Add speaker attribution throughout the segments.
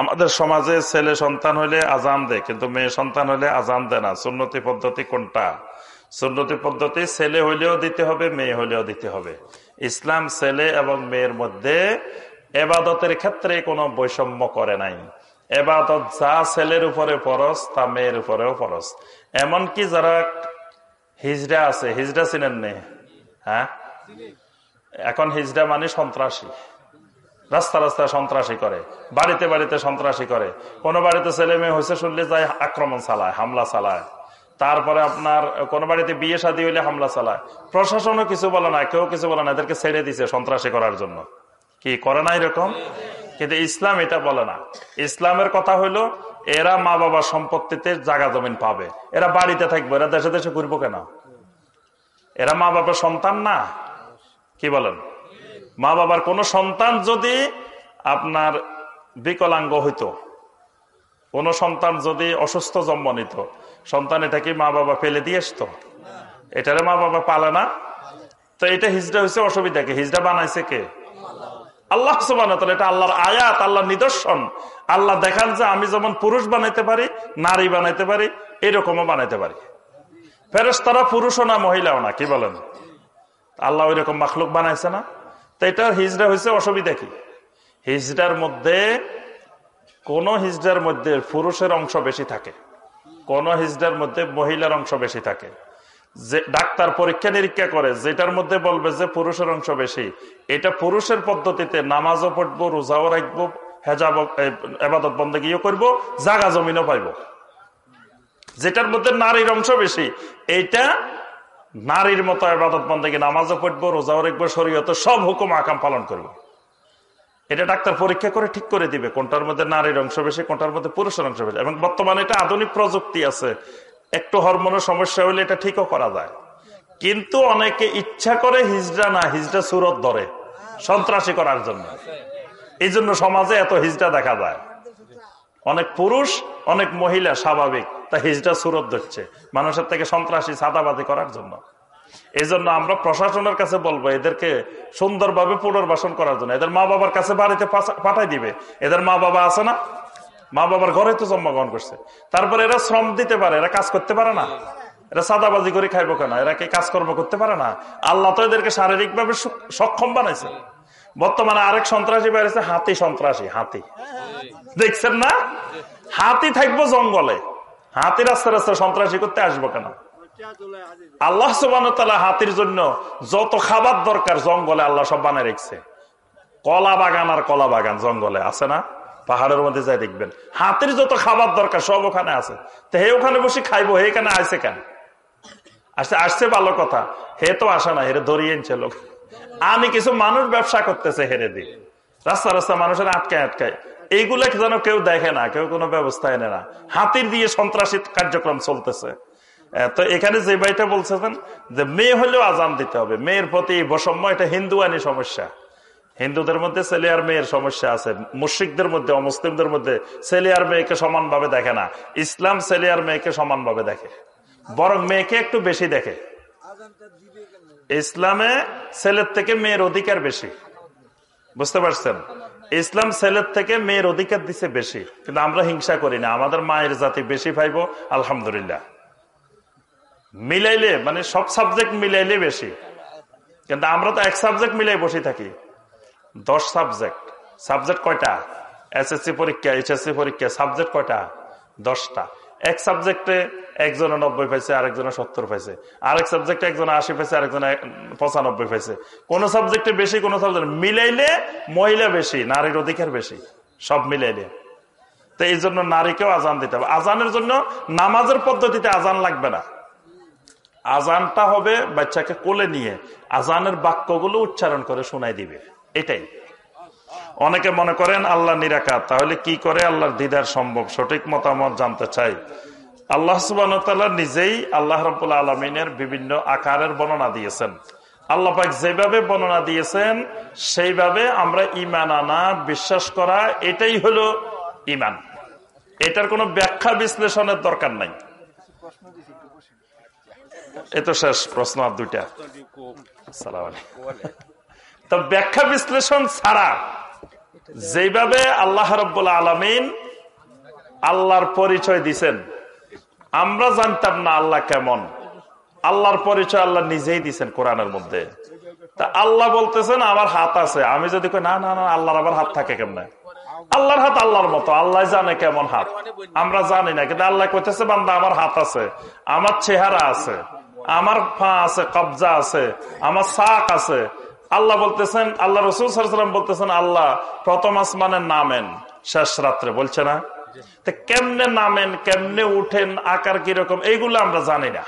Speaker 1: আমাদের সমাজে ছেলে সন্তান হলে আজান দেয় কিন্তু মেয়ে সন্তান হলে আজান দেয় না। সুন্নতি পদ্ধতি কোনটা? সুন্নতি পদ্ধতি ছেলে হইলেও দিতে হবে, মেয়ে হইলেও দিতে হবে। ইসলাম ছেলে এবং মেয়ের মধ্যে এবাদতের ক্ষেত্রে কোনো বৈষম্য করে নাই। এবাদত যা ছেলের উপরে ফরস তা মেয়ের উপরেও ফরস এমনকি যারা হিজড়া আছে, হিজড়া চিনেন নে। হ্যাঁ এখন হিজড়া মানে সন্ত্রাসী। রাস্তা রাস্তায় সন্ত্রাসী করে। বাড়িতে বাড়িতে সন্ত্রাসী করে। কোনো বাড়িতে ছেলে মেয়ে হয়েছে শুনলে যায় আক্রমণ চালায়, হামলা চালায়। তারপরে আপনার কোনো বাড়িতে বিয়ে শাদী হইলে হামলা চালায়। প্রশাসনও কিছু বলে না, কেউ কিছু বলে না, এদেরকে ছেড়ে দিছে সন্ত্রাসী করার জন্য। কি, করে না এরকম? কিন্তু ইসলাম এটা বলে না। ইসলামের কথা হইল এরা মা বাবার সম্পত্তিতে জাগা জমিন পাবে। এরা বাড়িতে থাকবে, এরা দেশে দেশে ঘুরবো কেন? এরা মা বাবার সন্তান না? কি বলেন? মা বাবার কোন সন্তান যদি আপনার বিকলাঙ্গ হইতো, কোন সন্তান যদি অসুস্থ জন্ম নিত, সন্তান এটা কি মা বাবা ফেলে দিয়ে আসতো? এটারে মা বাবা পালে না? তো এটা হিজড়া হয়েছে অসুবিধা কি? হিজড়া বানাইছে কে? আল্লাহ এটা আল্লাহর আয়াত, আল্লাহর নিদর্শন। আল্লাহ দেখান যে আমি যেমন পুরুষ বানাইতে পারি, নারী বানাইতে পারি, এরকমও বানাইতে পারি। ফেরেস তারা পুরুষও না, মহিলাও না, কি বলেন? আল্লাহ ওই রকম মাখলুক বানাইছে না। তো এটা হিজড়া হয়েছে অসুবিধা কি? হিজড়ার মধ্যে, কোন হিজড়ার মধ্যে পুরুষের অংশ বেশি থাকে, কোন হিজড়ার মধ্যে মহিলার অংশ বেশি থাকে। যে ডাক্তার পরীক্ষা নিরীক্ষা করে, যেটার মধ্যে বলবে যে পুরুষের অংশ বেশি, এটা পুরুষের পদ্ধতিতে নামাজও পড়ব, রোজাও রাখব, হেজাব এবাদত গিয়ে করব, জাগা জমিনও পাইব। যেটার মধ্যে নারীর অংশ বেশি, এইটা নারীর মতো আবাদত বন্দে নামাজও পড়ব, রোজাও রাখব, শরীয়ত সব হুকুম, আকাম পালন করব। এটা ডাক্তার পরীক্ষা করে ঠিক করে দিবে কোনটার মধ্যে নারীর অংশ বেশি, কোনটার মধ্যে পুরুষের অংশ বেশি। এবং বর্তমানে এটা আধুনিক প্রযুক্তি আছে একটু হরমোনের সমস্যা হলে এটা ঠিকও করা যায়। কিন্তু অনেকে ইচ্ছা করে হিজড়া না, হিজড়া সুরত ধরে সন্ত্রাসী করার জন্য। এই জন্য সমাজে এত হিজড়া দেখা যায়। অনেক পুরুষ, অনেক মহিলা স্বাভাবিক, তা হিজড়া সুরত ধরছে, মানুষের থেকে সন্ত্রাসী সাদাবাদি করার জন্য। এই জন্য আমরা প্রশাসনের কাছে বলব, এদেরকে সুন্দরভাবে পুনর্বাসন করার জন্য। এদের মা বাবার কাছে বাড়িতে পাঠাই দিবে। এদের মা বাবা আছে না? মা বাবার ঘরে তো জন্মগ্রহণ করছে। তারপরে এরা শ্রম দিতে পারে, এরা কাজ করতে পারে না। এরা সাদাবাজি করে খাইবো কেন? এরা কি কাজকর্ম করতে পারে না? আল্লাহ তো এদেরকে শারীরিক ভাবে সক্ষম বানাইছে। বর্তমানে আরেক সন্ত্রাসী বেড়েছে হাতি সন্ত্রাসী, হাতি। দেখছেন না? হাতি থাকব জঙ্গলে। হাতি রাস্তা রাস্তা সন্ত্রাসী করতে আসব কেন? আল্লাহ সুবান হাতির জন্য যত খাবার দরকার জঙ্গলে আল্লাহ সব বানায় রেখছে। কলা বাগান আর কলা বাগান জঙ্গলে, আছে না? পাহাড়ের মধ্যে যাই দেখবেন। হাতির যত খাবার দরকার, সব ওখানে আছে। তো হে ওখানে বসে খাইবো, হে এখানে আসছে কেন? আসছে আসছে ভালো কথা। হে তো আসে না, হেরে ধরিয়ে এনছে লোক। আমি কিছু মানুষ ব্যবসা করতেছে হেরে দিয়ে। রাস্তা রাস্তা মানুষের আটকায় আটকায়। এইগুলা যেন কেউ দেখে না, কেউ কোনো ব্যবস্থা এনে না। হাতির দিয়ে সন্ত্রাসী কার্যক্রম চলতেছে। তো এখানে যে ভাইটা বলছেন যে মেয়ে হলেও আজান দিতে হবে। মেয়ের প্রতি বৈষম্য, এটা হিন্দু আইনি সমস্যা। হিন্দুদের মধ্যে ছেলে আর মেয়ের সমস্যা আছে, মুশ্রিকদের মধ্যে, অমুসলিমদের মধ্যে ছেলে আর মেয়েকে সমানভাবে দেখে না। ইসলাম ছেলে আর মেয়েকে সমানভাবে দেখে। বরং মেয়েকে একটু বেশি দেখে। ইসলামে ছেলের থেকে মেয়ের অধিকার বেশি। বুঝতে পারছেন? ইসলাম ছেলের থেকে মেয়ের অধিকার দিছে বেশি। কিন্তু আমরা হিংসা করি না। আমাদের মায়ের জাতি বেশি পাইব, আলহামদুলিল্লাহ। মিলাইলে মানে সব সাবজেক্ট মিলাইলে বেশি। কিন্তু আমরা তো এক সাবজেক্ট মিলাই বসে থাকি। দশ সাবজেক্ট। সাবজেক্ট কয়টা? এসএসসি পরীক্ষা, এইচএসসি পরীক্ষা, সাবজেক্ট কয়টা? দশটা। এক সাবজেক্টে একজনে নব্বই পাইছে, আরেকজনে সত্তর পাইছে। আরেক সাবজেক্টে একজনে আশি পাইছে, আরেকজনে পঁচানব্বই পাইছে। কোন সাবজেক্টে বেশি, কোন সাবজেক্ট মিলাইলে মহিলা বেশি, নারীর অধিকার বেশি। সব মিলাইলে। তো এই জন্য নারীকেও আজান দিতে হবে। আজানের জন্য নামাজের পদ্ধতিতে আজান লাগবে না। আজানটা হবে বাচ্চাকে কোলে নিয়ে আজানের বাক্যগুলো উচ্চারণ করে শোনাই দিবে। এটাই। অনেকে মনে করেন আল্লাহ নিরাকার তাহলে কি করে আল্লাহর দিদার সম্ভব? সঠিক মতামত জানতে চাই। আল্লাহ সুবান নিজেই আল্লাহ রবাহ আলমিনের বিভিন্ন আকারের বর্ণনা দিয়েছেন। আল্লাহ যেভাবে বর্ণনা দিয়েছেন, সেইভাবে আমরা ইমান আনা, বিশ্বাস করা, এটাই হলো ইমান এটার কোনো ব্যাখ্যা বিশ্লেষণের দরকার নাই। এ তো শেষ, প্রশ্ন আর দুইটা। সালাম আলাইকুম। তো ব্যাখ্যা বিশ্লেষণ ছাড়া যেভাবে আল্লাহ রব্বুল আলমিন আল্লাহর পরিচয় দিছেন, আমরা জানতাম না আল্লাহ কেমন। আল্লাহর পরিচয় আল্লাহ নিজেই দিছেন কোরআনের মধ্যে। তা আল্লাহ বলতেছেন, আমার হাত আছে। আমি যদি না না না, আল্লাহর আবার হাত থাকে কেমনে? আল্লাহর হাত আল্লাহর মতো, আল্লাহ জানে কেমন হাত। আমরা জানি না, কিন্তু আল্লাহ কইতেছে, বান্দা, আমার হাত আছে, আমার চেহারা আছে, আমার পা আছে, কবজা আছে, আমার শাক আছে আল্লাহ বলতেছেন, আল্লাহ রসুল সাল্লাম বলতেছেন, আল্লাহ প্রথম আসমানের নামেন, শেষ রাত্রে, বলছে না? কেমনে নামেন, কেমনে উঠেন, আকার কীরকম এইগুলো আমরা জানি না।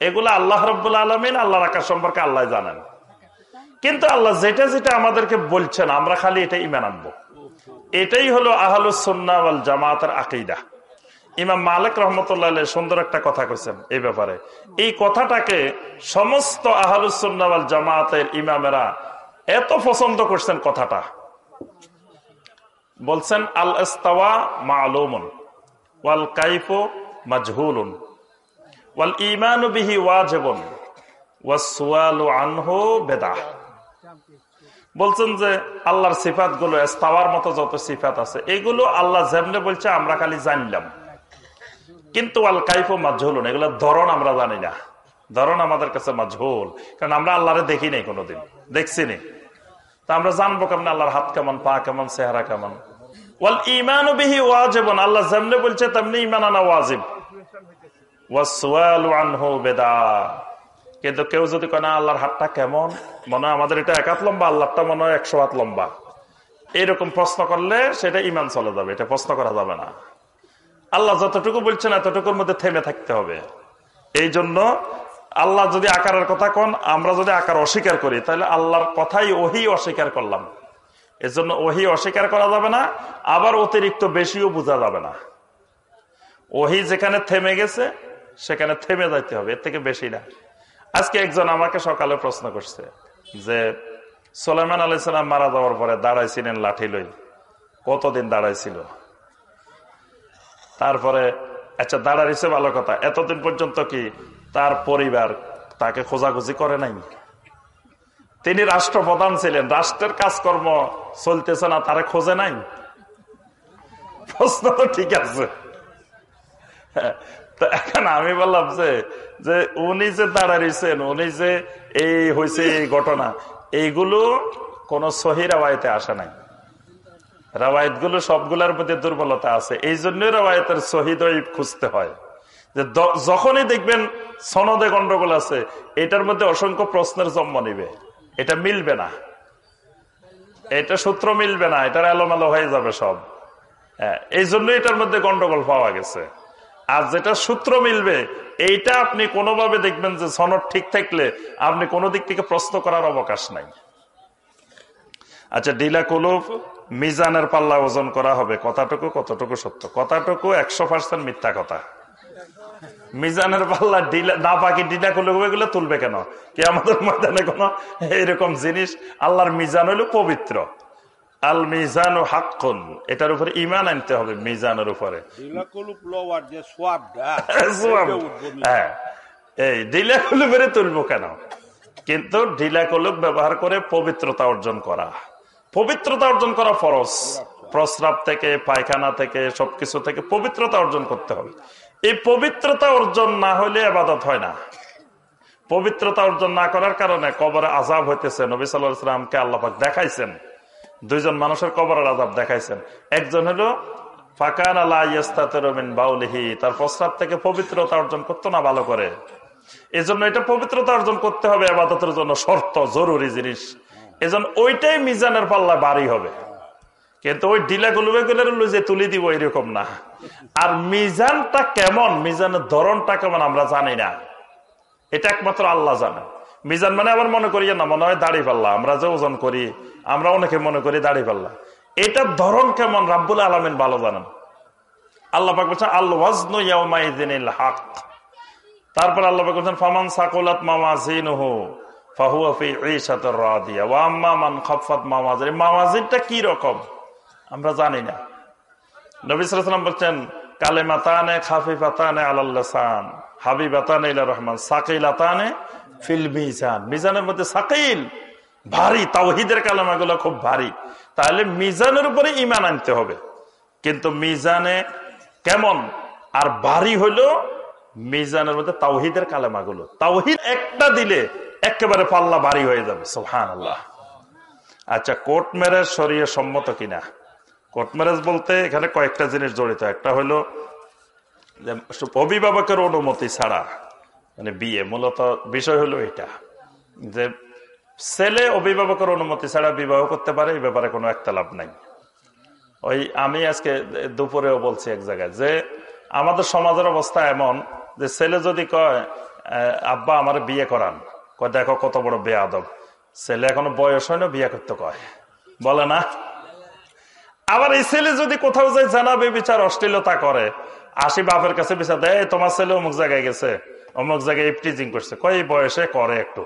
Speaker 1: এগুলো আল্লাহ রব্বুল আলমিন আল্লাহর আকার সম্পর্কে আল্লাহ জানেন। কিন্তু আল্লাহ যেটা যেটা আমাদেরকে বলছেন, আমরা খালি এটা ইমান আনব। এটাই হলো আহলুসন্নাওয়াল জামাতের আকিদা। ইমাম মালিক রহমতুল্লাহ সুন্দর একটা কথা কইছেন এই ব্যাপারে। এই কথাটাকে সমস্ত আহলুসন্নাওয়াল জামাতের ইমামেরা এত পছন্দ করছেন কথাটা। বলছেন আল ইস্তাওয়া মালুমুন ওয়াল কাইফু মাজহুলুন ওয়াল ইমানু বিহি ওয়াজিবুন ওয়াস সুয়ালু আনহু বেদাহ বলছেন যে, আল্লাহর সিফাতগুলো এস্তাওয়ার মতো যত সিফাত আছে, এগুলো আল্লাহ যেমনে বলছে, আমরা খালি জানলাম। কিন্তু আল কাইফো মাজহুল এগুলো ধরন আমরা জানি না। ধরন আমাদের কাছে মাজহুল, কারণ আমরা আল্লাহরে দেখি নাই কোনোদিন, দেখছি নি। তা আমরা জানব কেমন আল্লাহর হাত কেমন, পা কেমন, চেহারা কেমন। ওয়াল না মনে হয় মনে হয় একশো হাত লম্বা। এইরকম প্রশ্ন করলে সেটা ইমান চলে যাবে, এটা প্রশ্ন করা যাবে না। আল্লাহ যতটুকু বলছেন এতটুকুর মধ্যে থেমে থাকতে হবে। এই জন্য আল্লাহ যদি আকারের কথা কন, আমরা যদি আকার অস্বীকার করি, তাহলে আল্লাহর কথাই ওহি অস্বীকার করলাম। এজন্য ওহি অস্বীকার করা যাবে না, আবার অতিরিক্ত বেশিও বোঝা যাবে না। ওহি যেখানে থেমে গেছে, সেখানে থেমে যাইতে হবে, এর থেকে বেশি না। আজকে একজন আমাকে সকালে প্রশ্ন করছে যে, সোলাইমান আলাইসালাম মারা যাওয়ার পরে দাঁড়াইছিলেন লাঠি লই কতদিন দাঁড়াইছিল? তারপরে আচ্ছা দাঁড়াইছে ভালো কথা, এতদিন পর্যন্ত কি তার পরিবার তাকে খোঁজাখুঁজি করে নাই? তিনি রাষ্ট্রপ্রধান ছিলেন, রাষ্ট্রের কাজকর্ম চলতেছে না, তারা খোঁজে নাই? প্রশ্ন তো ঠিক আছে। এখন আমি বললাম যে যে উনি যে দাঁড়াইছেন উনি যে এই হয়েছে এই ঘটনা, এইগুলো কোন সহি রাওয়ায়তে আসে নাই। রাওয়ায়তগুলো সবগুলোর মধ্যে দুর্বলতা আছে। এই জন্যই রাওয়ায়তের শহীদ খুঁজতে হয়। যে যখনই দেখবেন সনদে গন্ডগোল আছে, এটার মধ্যে অসংখ্য প্রশ্নের জন্ম নিবে। এটা মিলবে না। এটা সূত্র মিলবে না, এটার এলোমেলো হয়ে যাবে সব। হ্যাঁ এই জন্য এটার মধ্যে গন্ডগোল পাওয়া গেছে। আর যেটা সূত্র মিলবে, এইটা আপনি কোনোভাবে দেখবেন যে সনদ ঠিক থাকলে আপনি কোনো দিক থেকে প্রশ্ন করার অবকাশ নাই। আচ্ছা ডিলা কুলুফ মিজানের পাল্লা ওজন করা হবে। কথাটুকু কতটুকু সত্য? কথাটুকু একশো পার্সেন্ট মিথ্যা কথা। মিজানের পাল্লা ডিলা না পাখি ডিলা এগুলো তুলবে কেন? কি আমাদের ময়দানে কোন এইরকম জিনিস আল্লাহর মিজান হইল পবিত্র। আল মিজান এটার উপরে ইমান আনতে হবে মিজানের উপরে। হ্যাঁ এই ডিলা কলুবের তুলবো কেন? কিন্তু ঢিলা কলুব ব্যবহার করে পবিত্রতা অর্জন করা। পবিত্রতা অর্জন করা ফরজ। প্রস্রাব থেকে, পায়খানা থেকে, সবকিছু থেকে পবিত্রতা অর্জন করতে হবে। এই পবিত্রতা অর্জন না হলে আবাদত হয় না। পবিত্রতা অর্জন না করার কারণে কবরে আজাব হইতেছে। নবী সাল্লামকে আল্লাপাক দেখাইছেন। দুইজন মানুষের কবরের আজাব দেখাইছেন। একজন হলো, ফাকান আল্লাহমিন বাউলিহি তার প্রস্রাব থেকে পবিত্রতা অর্জন করতো না ভালো করে। এজন্য এটা পবিত্রতা অর্জন করতে হবে। আবাদতের জন্য শর্ত, জরুরি জিনিস। এজন্য ওইটাই মিজানের পাল্লা বাড়ি হবে। কিন্তু ওই ডিলা গুলবে গুলো যে তুলি দিব এরকম না। আর মিজানটা কেমন? মিজানের ধরনটা কেমন আমরা জানি না। এটা একমাত্র আল্লাহ জানে। মিজান মানে আবার মনে করি না, মনে হয় দাড়ি পাল্লা। আমরা যে ওজন করি, আমরা অনেকে মনে করি দাড়ি পাল্লা। এটার ধরন কেমন? রাব্বুল আলমিন ভালো জানেন। আল্লাহ আল্লাহ তারপর আল্লাহ ফামান ফাহুয়াফি ঈশাতুর রাদিয়া। ওয়া আম্মা মান খাফফাত মাওয়াজিন মাওয়াজিনটা কি রকম? আমরা কালে মাতানে রহমান মিজানের মধ্যে ভারী, তাওহিদের খুব ভারী। তাহলে মিজানের উপরে ইমান আনতে হবে। কিন্তু মিজানে কেমন? আর ভারী হলো মিজানের মধ্যে তাওহিদের কালেমাগুলো। তাওহিদ একটা দিলে একেবারে পাল্লা ভারী হয়ে যাবে সোহান আল্লাহ আচ্ছা কোর্ট ম্যারেজ সরিয়ে সম্মত কিনা? কোর্ট ম্যারেজ বলতে এখানে কয়েকটা জিনিস জড়িত। একটা হলো যে, অভিভাবকের অনুমতি ছাড়া মানে বিয়ে, মূলত বিষয় হলো এটা, যে ছেলে অভিভাবকের অনুমতি ছাড়া বিবাহ করতে পারে, এই ব্যাপারে কোনো একটা লাভ নাই। ওই আমি আজকে দুপুরেও বলছি এক জায়গায় যে, আমাদের সমাজের অবস্থা এমন যে, ছেলে যদি কয় আব্বা আমার বিয়ে করান। কয়, দেখো কত বড় বিয়ে আদব ছেলে এখনও বয়স হয় না, বিয়ে করতে কয়। বলে না। আবার এই ছেলে যদি কোথাও যায় জানাবে, বিচার অশ্লীলতা করে। আসি বাপের কাছে বিচার দেয় তোমার ছেলে অমুক জায়গায় গেছে, অমুক জায়গায় ইফটিজিং করছে। কয় বয়সে করে একটু।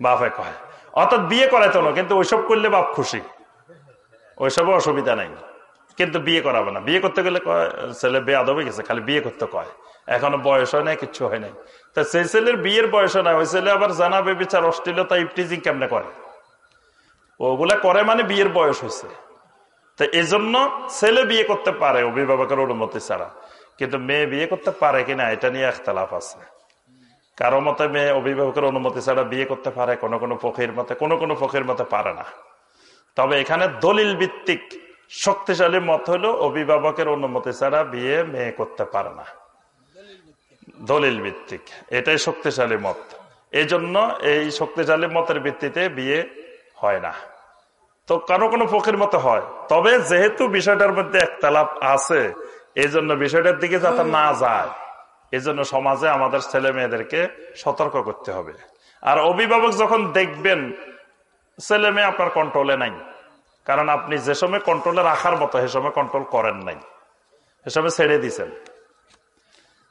Speaker 1: বাপে কয়, অর্থাৎ বিয়ে করাইতো না, কিন্তু ওইসব করলে বাপ খুশি। ওইসব অসুবিধা নাই। কিন্তু বিয়ে করাবে না। বিয়ে করতে গেলে ছেলে বিয়ে আদবে গেছে, খালি বিয়ে করতে কয়। এখনও বয়স হয় নাই, কিচ্ছু হয় নাই। তা সেই ছেলের বিয়ের বয়স হয় না ওই ছেলে আবার জানাবে বিচার অশ্লীলতা ইফটিজিং কেমনে করে? ওগুলা করে মানে বিয়ের বয়স হয়েছে। তো এই জন্য ছেলে বিয়ে করতে পারে অভিভাবকের অনুমতি ছাড়া। কিন্তু মেয়ে বিয়ে করতে পারে কিনা, এটা নিয়ে একতলাফ আছে। কারও মতে মেয়ে অভিভাবকের অনুমতি ছাড়া বিয়ে করতে পারে, কোনো কোনো পক্ষের মতে, কোনো কোনো পক্ষের মতে পারে না। তবে এখানে দলিল ভিত্তিক শক্তিশালী মত হলো অভিভাবকের অনুমতি ছাড়া বিয়ে মেয়ে করতে পারে না। দলিল ভিত্তিক। এটাই শক্তিশালী মত। এই জন্য এই শক্তিশালী মতের ভিত্তিতে বিয়ে হয় না। তো কারও কোনো পক্ষের মতো হয়। তবে যেহেতু বিষয়টার মধ্যে একতলাপ আছে এই জন্য বিষয়টার দিকে যাতে না যায় এই জন্য সমাজে আমাদের ছেলে মেয়েদেরকে সতর্ক করতে হবে। আর অভিভাবক যখন দেখবেন, ছেলে মেয়ে আপনার কন্ট্রোলে নাই কারণ আপনি যে সময় কন্ট্রোলে রাখার মতো, সে সময় কন্ট্রোল করেন নাই। সে সময় ছেড়ে দিছেন।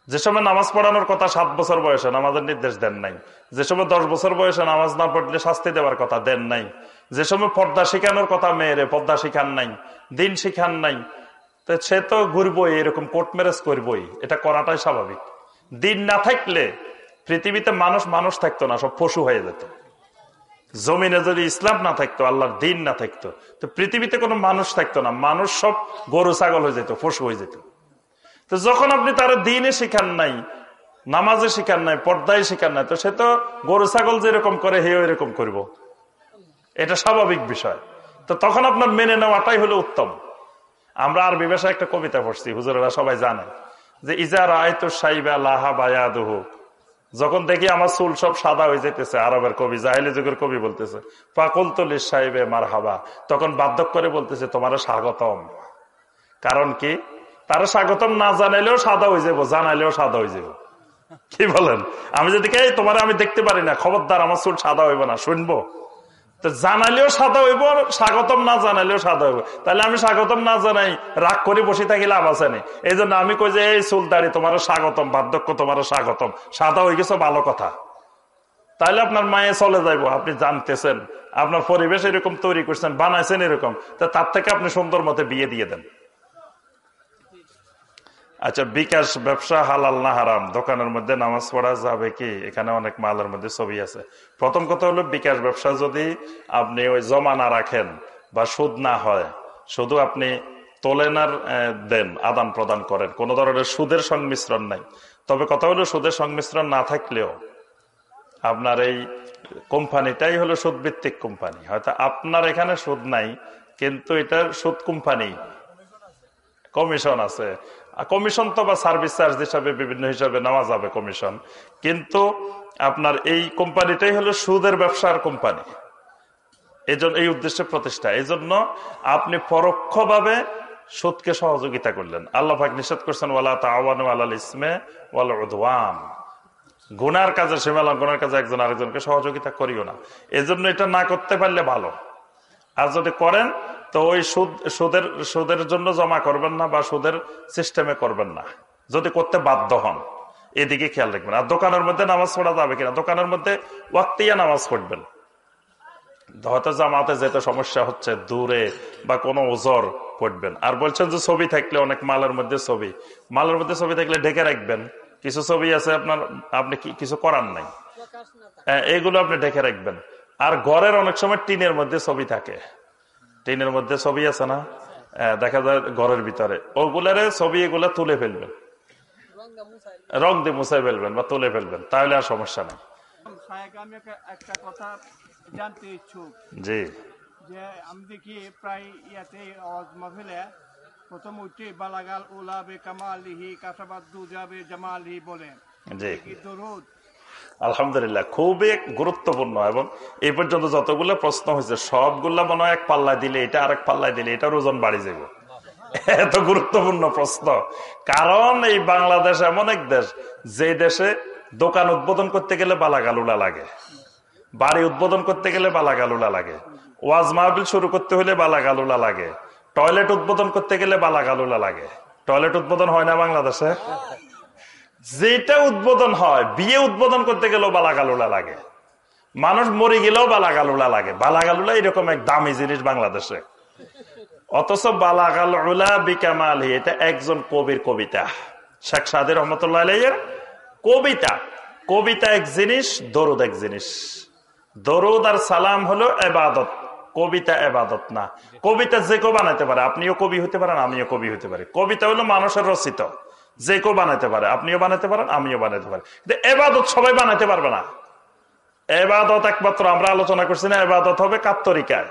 Speaker 1: যে সময় নামাজ পড়ানোর কথা সাত বছর বয়সে নামাজের নির্দেশ দেন নাই। যে সময় দশ বছর বয়সে নামাজ না পড়লে শাস্তি দেওয়ার কথা দেন নাই। যে সময় পর্দা শিখানোর কথা মেয়েরে পর্দা শিখান নাই, দিন শিখান নাই। তো সে তো ঘুরবই, এরকম কোর্ট ম্যারেজ করবই। এটা করাটাই স্বাভাবিক। দিন না থাকলে পৃথিবীতে মানুষ মানুষ থাকতো না, সব পশু হয়ে যেত। জমিনে যদি ইসলাম না থাকতো, আল্লাহর দিন না থাকতো, তো পৃথিবীতে কোনো মানুষ থাকতো না। মানুষ সব গরু, ছাগল হয়ে যেত, পশু হয়ে যেত। তো যখন আপনি তার দিনে শিখান নাই, নামাজে শিখান নাই, পর্দায় শিখান নাই, তো সে তো গরু, ছাগল যেরকম করে হে এরকম করব। এটা স্বাভাবিক বিষয়। তো তখন আপনার মেনে নেওয়াটাই হলো উত্তম। আমরা আর বিবেশা একটা কবিতা পড়ছি, হুজুরেরা সবাই জানে, যে ইজার আয়ত সাইবা লাহা বায়া বায়াদুহ। যখন দেখি আমার চুল সব সাদা হয়ে যেতেছে আরবের কবি, জাহেলি যুগের কবি বলতেছে পাকুল তলিস সাহেবে মার হাবা তখন বাধ্য করে বলতেছে তোমার স্বাগতম। কারণ কি? তার স্বাগতম না জানাইলেও সাদা হয়ে যাব জানাইলেও সাদা হয়ে যাব কি বলেন? আমি যদি কে তোমার আমি দেখতে পারি না, খবরদার, আমার চুল সাদা হইব না, শুনব? তো জানাইলেও সাদা হইব স্বাগতম না জানালেও সাদা হইব। তাহলে আমি স্বাগতম না জানাই, রাগ করে বসে থাকি লাভ আছে নি? এই জন্য আমি কই যে, এই সুলতারি তোমার স্বাগতম, বার্ধক্য তোমার স্বাগতম। সাদা হয়ে গেছে, ভালো কথা। তাহলে আপনার মায়ে চলে যাইব, আপনি জানতেছেন। আপনার পরিবেশ এরকম তৈরি করছেন, বানাইছেন এরকম। তা তার থেকে আপনি সুন্দর মতে বিয়ে দিয়ে দেন। আচ্ছা বিকাশ, ব্যবসা, হালাল না হারাম? দোকানের মধ্যে নামাজ পড়া যাবে কি? এখানে অনেক মালের মধ্যে ছবি আছে। প্রথম কথা হলো, বিকাশ, ব্যবসা যদি আপনি ওই জমা না রাখেন বা সুদ না হয়, শুধু আপনি তোলেন আর দেন, আদান প্রদান করেন, কোন ধরনের সুদের সংমিশ্রণ নাই। তবে কথা হলো, সুদের সংমিশ্রণ না থাকলেও আপনার এই কোম্পানিটাই হলো সুদ ভিত্তিক কোম্পানি। হয়তো আপনার এখানে সুদ নাই, কিন্তু এটা সুদ কোম্পানি, কমিশন আছে। কমিশন তো বা সার্ভিস চার্জ হিসাবে বিভিন্ন হিসাবে নেওয়া যাবে কমিশন কিন্তু আপনার এই কোম্পানিটাই হলো সুদের ব্যবসার কোম্পানি। এই এই উদ্দেশ্যে প্রতিষ্ঠা। এই জন্য আপনি পরোক্ষভাবে সুদকে সহযোগিতা করলেন। আল্লাহ নিষেধ করছেন, ওয়ালা তাওয়ান আলাল ইসমে ওয়াল গুনার কাজে সীমালঙ্ঘনের কাজে একজন আরেকজনকে সহযোগিতা করিও না। এজন্য এটা না করতে পারলে ভালো। আর যদি করেন তো ওই সুদ সুদের সুদের জন্য জমা করবেন না বা সুদের সিস্টেমে করবেন না। যদি করতে বাধ্য হন এদিকে খেয়াল রাখবেন। আর দোকানের মধ্যে নামাজ পড়া যাবে কিনা? দোকানের মধ্যে ওয়াক্তিয়া নামাজ পড়বেন। হয়তো জামাতে যেতে সমস্যা হচ্ছে দূরে বা কোনো ওজর পড়বেন। আর বলছেন যে ছবি থাকলে অনেক মালের মধ্যে ছবি। মালের মধ্যে ছবি থাকলে ঢেকে রাখবেন। কিছু ছবি আছে আপনার আপনি কিছু করার নাই। হ্যাঁ, এগুলো আপনি ঢেকে রাখবেন। আর ঘরের অনেক সময় টিনের মধ্যে ছবি থাকে। টিনের মধ্যে ছবি আছে না? হ্যাঁ, দেখা যায় ঘরের ভিতরে। ওগুলারে ছবি এগুলা তুলে ফেলবেন। রং দিয়ে মুছাই ফেলবেন বা তুলে ফেলবেন। তাহলে আর সমস্যা নেই।
Speaker 2: আমি একটা- কথা জানতে ইচ্ছুক।
Speaker 1: জি।
Speaker 2: যে আমি দেখি প্রায় ইয়াতে আওয়াজ মাহফিলে প্রথম উঠে বালাগাল উলা বে কামালিহি কাসাবাদ দুজাবে জামালিহি বলে দরুদ।
Speaker 1: আলহামদুলিল্লাহ, খুবই গুরুত্বপূর্ণ এবং এই পর্যন্ত যতগুলো প্রশ্ন হয়েছে, সবগুলা মনে হয় এক পাল্লায় দিলে এটা আরেক পাল্লায় দিলে এটার ওজন বাড়ি যাব। এত গুরুত্বপূর্ণ প্রশ্ন। কারণ এই বাংলাদেশ এমন এক দেশ, যে দেশে দোকান উদ্বোধন করতে গেলে বালাগালুলা লাগে। বাড়ি উদ্বোধন করতে গেলে বালাগালুলা লাগে। ওয়াজ মাহবিল শুরু করতে হলে বালাগালুলা লাগে। টয়লেট উদ্বোধন করতে গেলে বালাগালুলা লাগে। টয়লেট উদ্বোধন হয় না বাংলাদেশে? যেটা উদ্বোধন হয়, বিয়ে উদ্বোধন করতে গেলেও বালাগালুলা লাগে। মানুষ মরে গেলেও বালাগালুলা লাগে। বালাগালুলা এরকম এক দামি জিনিস বাংলাদেশে। অথচ বালাগালুলা বিকামালি, এটা একজন কবির কবিতা। শেখ সাদি রহমতুল্লাহ কবিতা। কবিতা এক জিনিস, দরুদ এক জিনিস। দরুদ আর সালাম হলো এবাদত। কবিতা এবাদত না। কবিতা যে কেউ বানাইতে পারে, আপনিও কবি হতে পারেন, আমিও কবি হতে পারি। কবিতা হলো মানুষের রচিত। যে কেউ বানাতে পারে আপনিও বানাতে পারেন আমিও বানাতে পারি। কিন্তু এবাদত সবাই বানাতে পারবে না। এবাদত একমাত্র আমরা আলোচনা করছি না এবাদত হবে কার তরিকায়?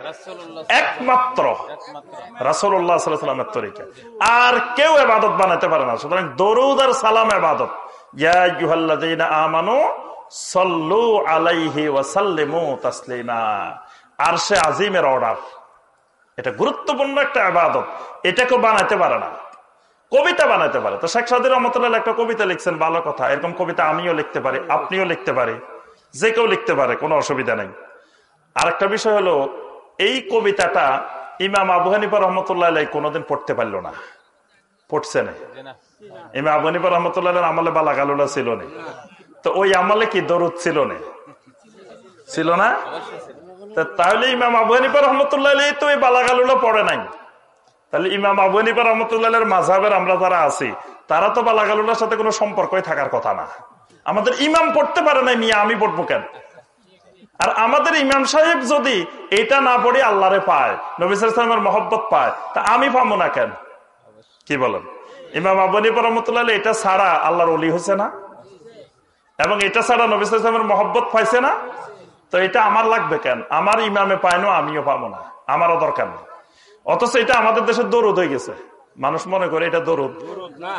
Speaker 1: একমাত্র। রাসুল্লাহ সাল্লামের তরিকা আর কেউ এবাদত বানাতে পারে না সুতরাং দরুদ আর সালাম এবাদত। আমানু সাল্লু আলাইহি তাসলিমা। আরশে আজিমের অর্ডার। এটা গুরুত্বপূর্ণ একটা আবাদত এটা কেউ বানাতে পারে না। কবিতা বানাতে পারে। তো শেখ সাদির রহমতুল্লাহ একটা কবিতা লিখছেন, ভালো কথা। এরকম কবিতা আমিও লিখতে পারি, আপনিও লিখতে পারি, যে কেউ লিখতে পারে, কোনো অসুবিধা নেই। আরেকটা বিষয় হলো, এই কবিতাটা ইমাম আবু হানিফা রহমতুল্লাহ কোনোদিন পড়তে পারল না। পড়ছে না। ইমাম আবু হানিফা রহমতুল্লাহ আমলে বালাগালুলা ছিল না। তো ওই আমলে কি দরুদ ছিল না? ছিল না? তাহলে ইমাম আবু হানিফা রহমতুল্লাহ তো এই বালাগালুলা পড়ে নাই। তাহলে ইমাম আবু হানিফা রহমতুল্লাহের মাঝাবের আমরা যারা আছি, তারা তো বালাগালুলার সাথে কোনো সম্পর্কই থাকার কথা না। আমাদের ইমাম পড়তে পারে না মিয়া, আমি পড়ব কেন? আর আমাদের ইমাম সাহেব যদি এটা না পড়ে আল্লাহরে পায় নবিসামের মহব্বত পায়, তা আমি পাবো না কেন? কি বলেন? ইমাম আবনী রহমতুল্লাহ এটা ছাড়া আল্লাহর অলি হয়েছে না? এবং এটা ছাড়া নবিসামের মহব্বত পাইছে না? তো এটা আমার লাগবে কেন? আমার ইমামে পায় না, আমিও পাবো না। আমারও দরকার নেই। অথচ এটা আমাদের দেশের দরুদ হয়ে গেছে। মানুষ মনে করে এটা দরুদ।
Speaker 3: দরুদ না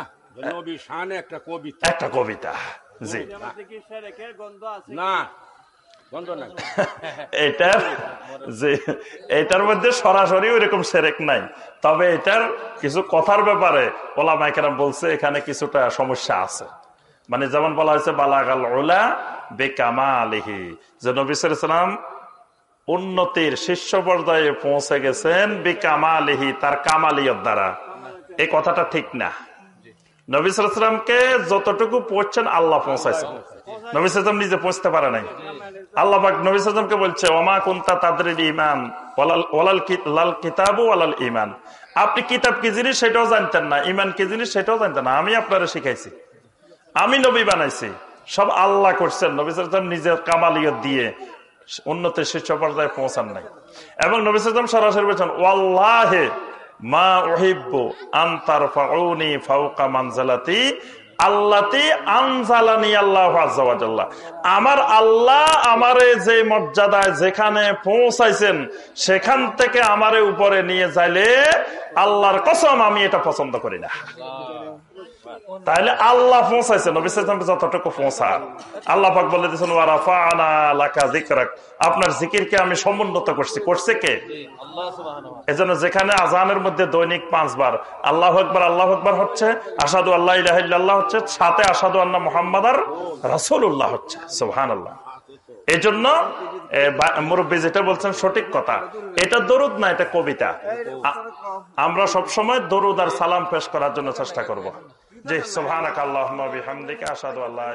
Speaker 3: একটা কবিতা।
Speaker 1: একটা কবিতা জি।
Speaker 2: যেমন দেখি সেরেকের গন্ধ আছে
Speaker 3: না
Speaker 1: এটার যে এটার মধ্যে সরাসরি ওইরকম সেরেক নাই। তবে এটার কিছু কথার ব্যাপারে ওলা মাইকেরাম বলছে এখানে কিছুটা সমস্যা আছে। মানে যেমন বলা হয়েছে বালাগাল ওলা বেকামা আলিহি যে নবিসাম উন্নতির শীর্ষ পর্যায়ে পৌঁছে গেছেন বেকামা আলিহি তার কামালিয়ত দ্বারা। এই কথাটা ঠিক না। নবিসামকে যতটুকু পড়ছেন আল্লাহ পৌঁছাইছেন। ইমান আপনি কিতাব কি জিনিস সেটাও জানতেন না ইমান কি জিনিস সেটাও জানতেন না। আমি আপনারা শিখাইছি। আমি নবী বানাইছি। সব আল্লাহ করছেন। নবিসাম নিজের কামালিয়ত দিয়ে উন্নতির শীর্ষ পর্যায়ে পৌঁছান নাই। এবং নবিসাম সরাসরি বলছেন, ওয়াল্লাহে মা ওহিব্বু আন্তার ফাউনি ফাউকা মানজালাতি, আল্লাতি আনজালানি আল্লাহ আজ্লাহ আমার আল্লাহ আমারে যে মর্যাদায় যেখানে পৌঁছাইছেন, সেখান থেকে আমারে উপরে নিয়ে যাইলে আল্লাহর কসম, আমি এটা পছন্দ করি না। তাহলে আল্লাহ পৌঁছাইছে নবিসাম যতটুকু পৌঁছা আল্লাহ পাক বলে দিয়েছেন আপনার জিকিরকে আমি সমুন্নত করছি। করছে কে? এজন্য যেখানে আজানের মধ্যে দৈনিক পাঁচবার, আল্লাহ একবার আল্লাহ একবার হচ্ছে আসাদু আল্লাহ ইলাহ হচ্ছে, সাথে আসাদু আল্লাহ মোহাম্মদ আর রাসুল্লাহ হচ্ছে। সুহান আল্লাহ এই জন্য মুরব্বী যেটা বলছেন সঠিক কথা। এটা দরুদ না, এটা কবিতা। আমরা সব সময় দরুদ আর সালাম পেশ করার জন্য চেষ্টা করব। জি সোহানাক আল্লাহ আসাদু আল্লাহ